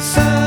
sun.